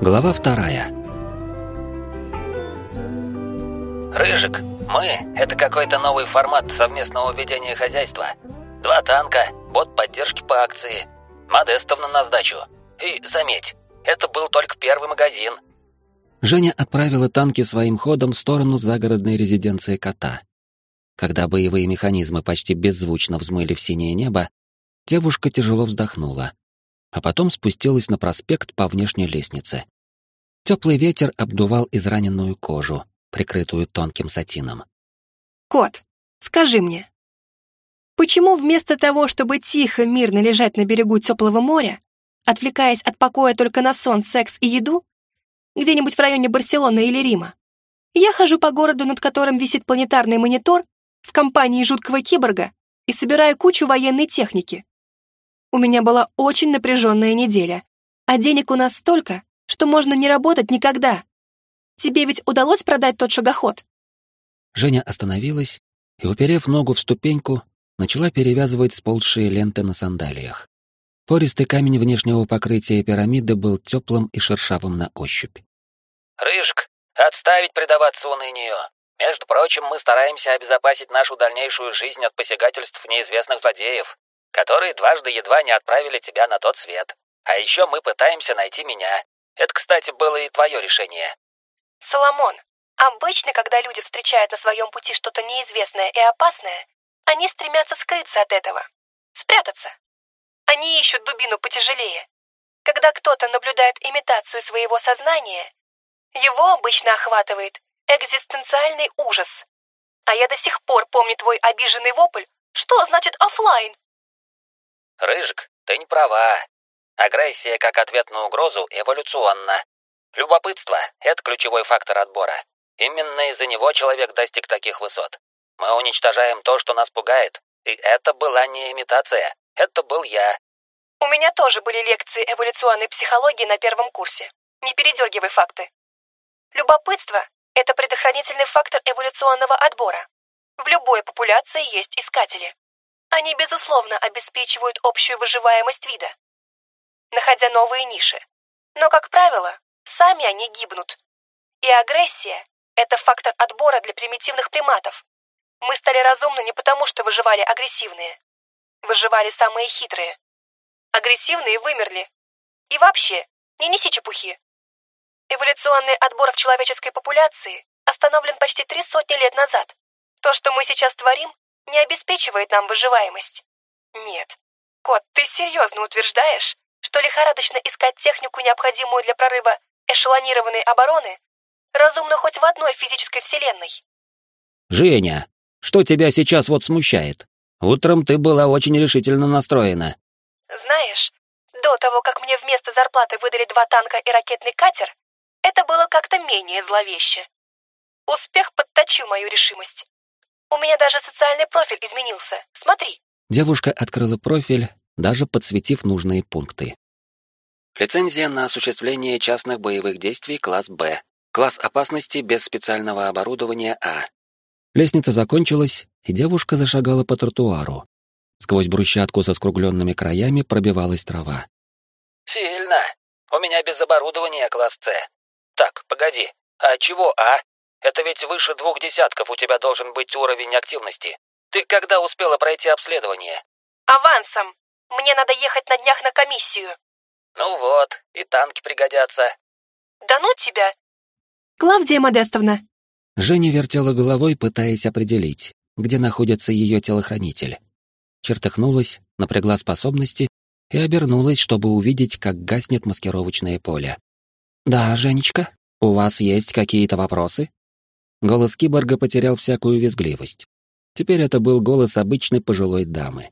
Глава вторая. Рыжик, мы — это какой-то новый формат совместного ведения хозяйства. Два танка, бот поддержки по акции, Модестовна на сдачу. И заметь, это был только первый магазин. Женя отправила танки своим ходом в сторону загородной резиденции кота. Когда боевые механизмы почти беззвучно взмыли в синее небо, девушка тяжело вздохнула а потом спустилась на проспект по внешней лестнице. Теплый ветер обдувал израненную кожу, прикрытую тонким сатином. «Кот, скажи мне, почему вместо того, чтобы тихо, мирно лежать на берегу теплого моря, отвлекаясь от покоя только на сон, секс и еду, где-нибудь в районе Барселоны или Рима, я хожу по городу, над которым висит планетарный монитор, в компании жуткого киборга и собираю кучу военной техники, у меня была очень напряженная неделя, а денег у нас столько, что можно не работать никогда. Тебе ведь удалось продать тот шагоход?» Женя остановилась и, уперев ногу в ступеньку, начала перевязывать сползшие ленты на сандалиях. Пористый камень внешнего покрытия пирамиды был теплым и шершавым на ощупь. «Рыжик, отставить предаваться унынию. Между прочим, мы стараемся обезопасить нашу дальнейшую жизнь от посягательств неизвестных злодеев которые дважды едва не отправили тебя на тот свет. А еще мы пытаемся найти меня. Это, кстати, было и твое решение. Соломон, обычно, когда люди встречают на своем пути что-то неизвестное и опасное, они стремятся скрыться от этого, спрятаться. Они ищут дубину потяжелее. Когда кто-то наблюдает имитацию своего сознания, его обычно охватывает экзистенциальный ужас. А я до сих пор помню твой обиженный вопль «Что значит офлайн? Рыжик, ты не права. Агрессия как ответ на угрозу эволюционна. Любопытство — это ключевой фактор отбора. Именно из-за него человек достиг таких высот. Мы уничтожаем то, что нас пугает. И это была не имитация. Это был я. У меня тоже были лекции эволюционной психологии на первом курсе. Не передергивай факты. Любопытство — это предохранительный фактор эволюционного отбора. В любой популяции есть искатели. Они, безусловно, обеспечивают общую выживаемость вида, находя новые ниши. Но, как правило, сами они гибнут. И агрессия — это фактор отбора для примитивных приматов. Мы стали разумны не потому, что выживали агрессивные. Выживали самые хитрые. Агрессивные вымерли. И вообще, не неси чепухи. Эволюционный отбор в человеческой популяции остановлен почти три сотни лет назад. То, что мы сейчас творим, не обеспечивает нам выживаемость. Нет. Кот, ты серьезно утверждаешь, что лихорадочно искать технику, необходимую для прорыва эшелонированной обороны, разумно хоть в одной физической вселенной? Женя, что тебя сейчас вот смущает? Утром ты была очень решительно настроена. Знаешь, до того, как мне вместо зарплаты выдали два танка и ракетный катер, это было как-то менее зловеще. Успех подточил мою решимость. У меня даже социальный профиль изменился. Смотри. Девушка открыла профиль, даже подсветив нужные пункты. Лицензия на осуществление частных боевых действий класс Б. Класс опасности без специального оборудования А. Лестница закончилась, и девушка зашагала по тротуару. Сквозь брусчатку со скругленными краями пробивалась трава. «Сильно. У меня без оборудования класс С. Так, погоди. А чего А? Это ведь выше двух десятков у тебя должен быть уровень активности. Ты когда успела пройти обследование? Авансом. Мне надо ехать на днях на комиссию. Ну вот, и танки пригодятся. Да ну тебя. Клавдия Модестовна. Женя вертела головой, пытаясь определить, где находится ее телохранитель. Чертыхнулась, напрягла способности и обернулась, чтобы увидеть, как гаснет маскировочное поле. «Да, Женечка, у вас есть какие-то вопросы?» Голос киборга потерял всякую визгливость. Теперь это был голос обычной пожилой дамы.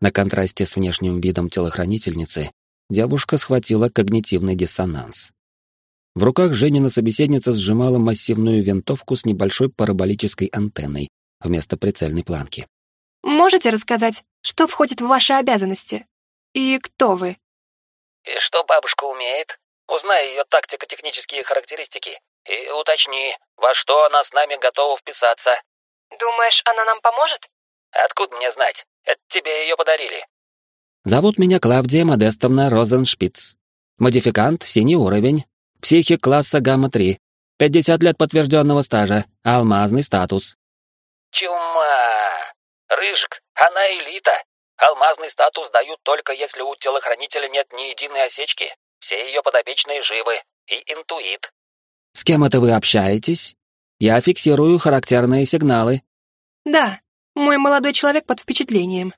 На контрасте с внешним видом телохранительницы девушка схватила когнитивный диссонанс. В руках Женина собеседница сжимала массивную винтовку с небольшой параболической антенной вместо прицельной планки. «Можете рассказать, что входит в ваши обязанности? И кто вы?» «И что бабушка умеет? Узнай ее тактико-технические характеристики. И уточни, во что она с нами готова вписаться. Думаешь, она нам поможет? Откуда мне знать? Это тебе ее подарили. Зовут меня Клавдия Модестовна Розеншпиц. Модификант, синий уровень. Психик класса гамма-3. 50 лет подтвержденного стажа. Алмазный статус. Чума! Рыжик, она элита. Алмазный статус дают только если у телохранителя нет ни единой осечки. Все ее подопечные живы. И интуит. С кем это вы общаетесь? Я фиксирую характерные сигналы. Да, мой молодой человек под впечатлением.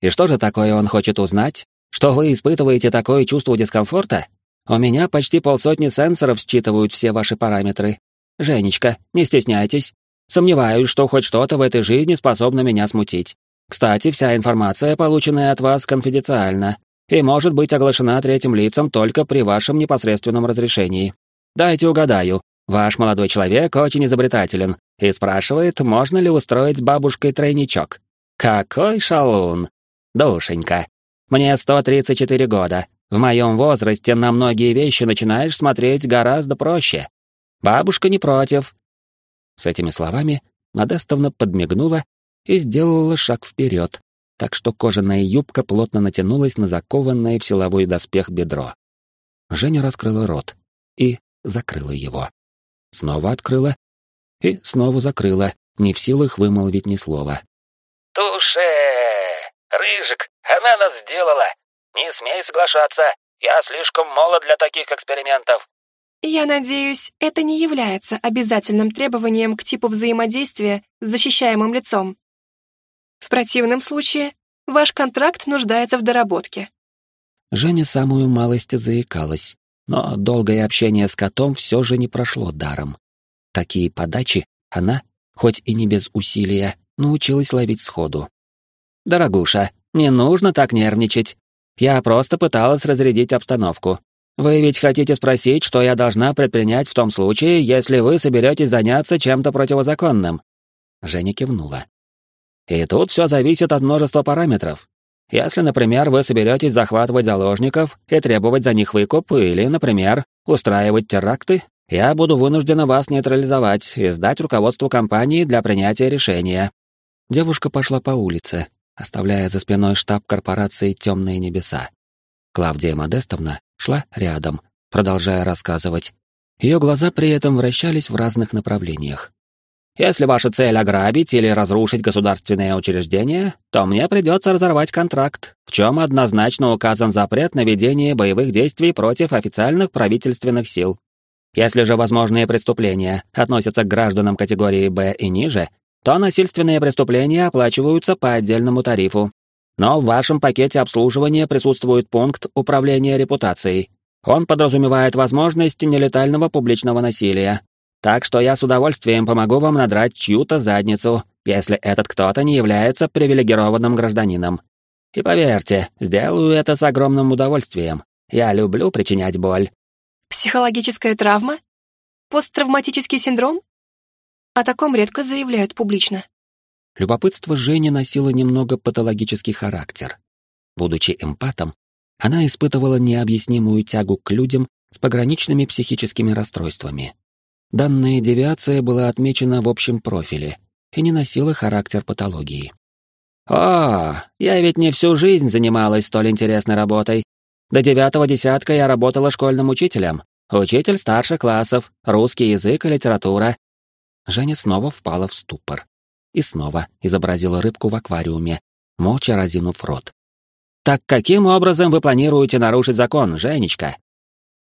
И что же такое он хочет узнать? Что вы испытываете такое чувство дискомфорта? У меня почти полсотни сенсоров считывают все ваши параметры. Женечка, не стесняйтесь. Сомневаюсь, что хоть что-то в этой жизни способно меня смутить. Кстати, вся информация, полученная от вас, конфиденциальна и может быть оглашена третьим лицам только при вашем непосредственном разрешении. Дайте угадаю. Ваш молодой человек очень изобретателен и спрашивает, можно ли устроить с бабушкой тройничок. Какой шалун! Душенька, мне 134 года. В моем возрасте на многие вещи начинаешь смотреть гораздо проще. Бабушка не против. С этими словами Модестовна подмигнула и сделала шаг вперед, так что кожаная юбка плотно натянулась на закованное в силовой доспех бедро. Женя раскрыла рот и закрыла его. Снова открыла и снова закрыла, не в силах вымолвить ни слова. «Туше! Рыжик, она нас сделала! Не смей соглашаться! Я слишком молод для таких экспериментов!» Я надеюсь, это не является обязательным требованием к типу взаимодействия с защищаемым лицом. В противном случае ваш контракт нуждается в доработке. Женя самую малость заикалась, но долгое общение с котом все же не прошло даром. Такие подачи она, хоть и не без усилия, научилась ловить сходу. «Дорогуша, не нужно так нервничать. Я просто пыталась разрядить обстановку. Вы ведь хотите спросить, что я должна предпринять в том случае, если вы соберетесь заняться чем-то противозаконным?» Женя кивнула. И тут все зависит от множества параметров. Если, например, вы соберетесь захватывать заложников и требовать за них выкуп, или, например, устраивать теракты, я буду вынуждена вас нейтрализовать и сдать руководству компании для принятия решения». Девушка пошла по улице, оставляя за спиной штаб корпорации «Темные небеса». Клавдия Модестовна шла рядом, продолжая рассказывать. Ее глаза при этом вращались в разных направлениях. Если ваша цель ограбить или разрушить государственное учреждение, то мне придется разорвать контракт, в чем однозначно указан запрет на ведение боевых действий против официальных правительственных сил. Если же возможные преступления относятся к гражданам категории Б и ниже, то насильственные преступления оплачиваются по отдельному тарифу. Но в вашем пакете обслуживания присутствует пункт управления репутацией. Он подразумевает возможность нелетального публичного насилия, так что я с удовольствием помогу вам надрать чью-то задницу, если этот кто-то не является привилегированным гражданином. И поверьте, сделаю это с огромным удовольствием. Я люблю причинять боль. Психологическая травма? Посттравматический синдром? О таком редко заявляют публично. Любопытство Жени носило немного патологический характер. Будучи эмпатом, она испытывала необъяснимую тягу к людям с пограничными психическими расстройствами. Данная девиация была отмечена в общем профиле и не носила характер патологии. «О, я ведь не всю жизнь занималась столь интересной работой. До девятого десятка я работала школьным учителем. Учитель старших классов, русский язык и литература». Женя снова впала в ступор. И снова изобразила рыбку в аквариуме, молча разинув рот. «Так каким образом вы планируете нарушить закон, Женечка?»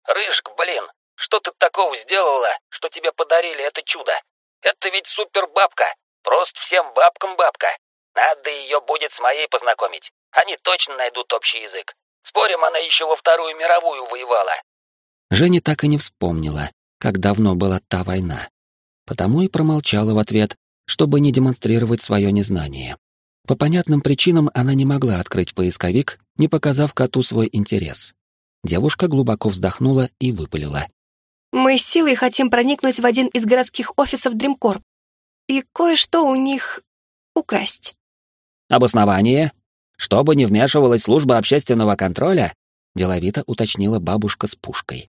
«Рыжк, блин, что ты такого сделала, что тебе подарили это чудо? Это ведь супербабка. Просто всем бабкам бабка. Надо ее будет с моей познакомить. Они точно найдут общий язык. Спорим, она еще во Вторую мировую воевала. Женя так и не вспомнила, как давно была та война. Потому и промолчала в ответ, чтобы не демонстрировать свое незнание. По понятным причинам она не могла открыть поисковик, не показав коту свой интерес. Девушка глубоко вздохнула и выпалила. Мы с силой хотим проникнуть в один из городских офисов Дримкорп и кое-что у них украсть. Обоснование? Чтобы не вмешивалась служба общественного контроля? Деловито уточнила бабушка с пушкой.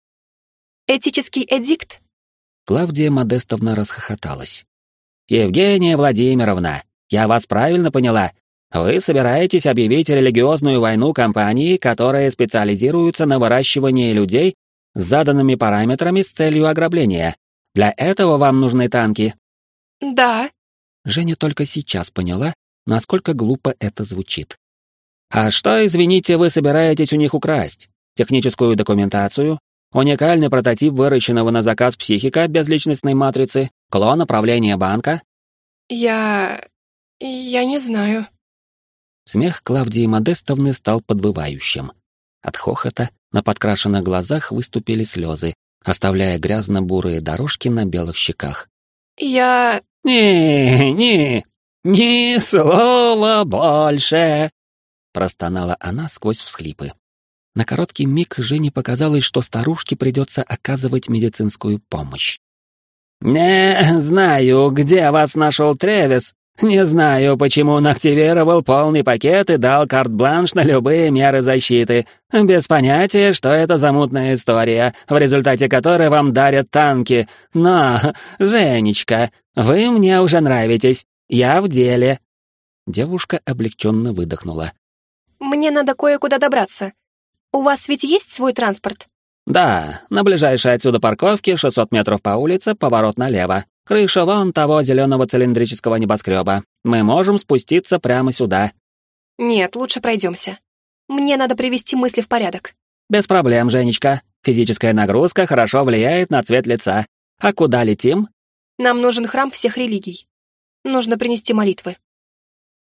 Этический эдикт? Клавдия Модестовна расхохоталась. Евгения Владимировна, я вас правильно поняла. Вы собираетесь объявить религиозную войну компании, которая специализируется на выращивании людей с заданными параметрами с целью ограбления. Для этого вам нужны танки. Да. Женя только сейчас поняла, насколько глупо это звучит. А что, извините, вы собираетесь у них украсть? Техническую документацию, уникальный прототип выращенного на заказ психика без личностной матрицы, клон управления банка? Я... я не знаю. Смех Клавдии Модестовны стал подвывающим. От хохота на подкрашенных глазах выступили слезы, оставляя грязно-бурые дорожки на белых щеках. Я... «Не, не, ни слова больше!» Простонала она сквозь всхлипы. На короткий миг Жене показалось, что старушке придется оказывать медицинскую помощь. «Не знаю, где вас нашел Тревис, не знаю, почему он активировал полный пакет и дал карт-бланш на любые меры защиты. Без понятия, что это за мутная история, в результате которой вам дарят танки. Но, Женечка, вы мне уже нравитесь. Я в деле. Девушка облегченно выдохнула. Мне надо кое-куда добраться. У вас ведь есть свой транспорт? Да, на ближайшей отсюда парковке 600 метров по улице, поворот налево. Крыша вон того зеленого цилиндрического небоскреба. Мы можем спуститься прямо сюда. Нет, лучше пройдемся. Мне надо привести мысли в порядок. Без проблем, Женечка. Физическая нагрузка хорошо влияет на цвет лица. А куда летим? Нам нужен храм всех религий. Нужно принести молитвы.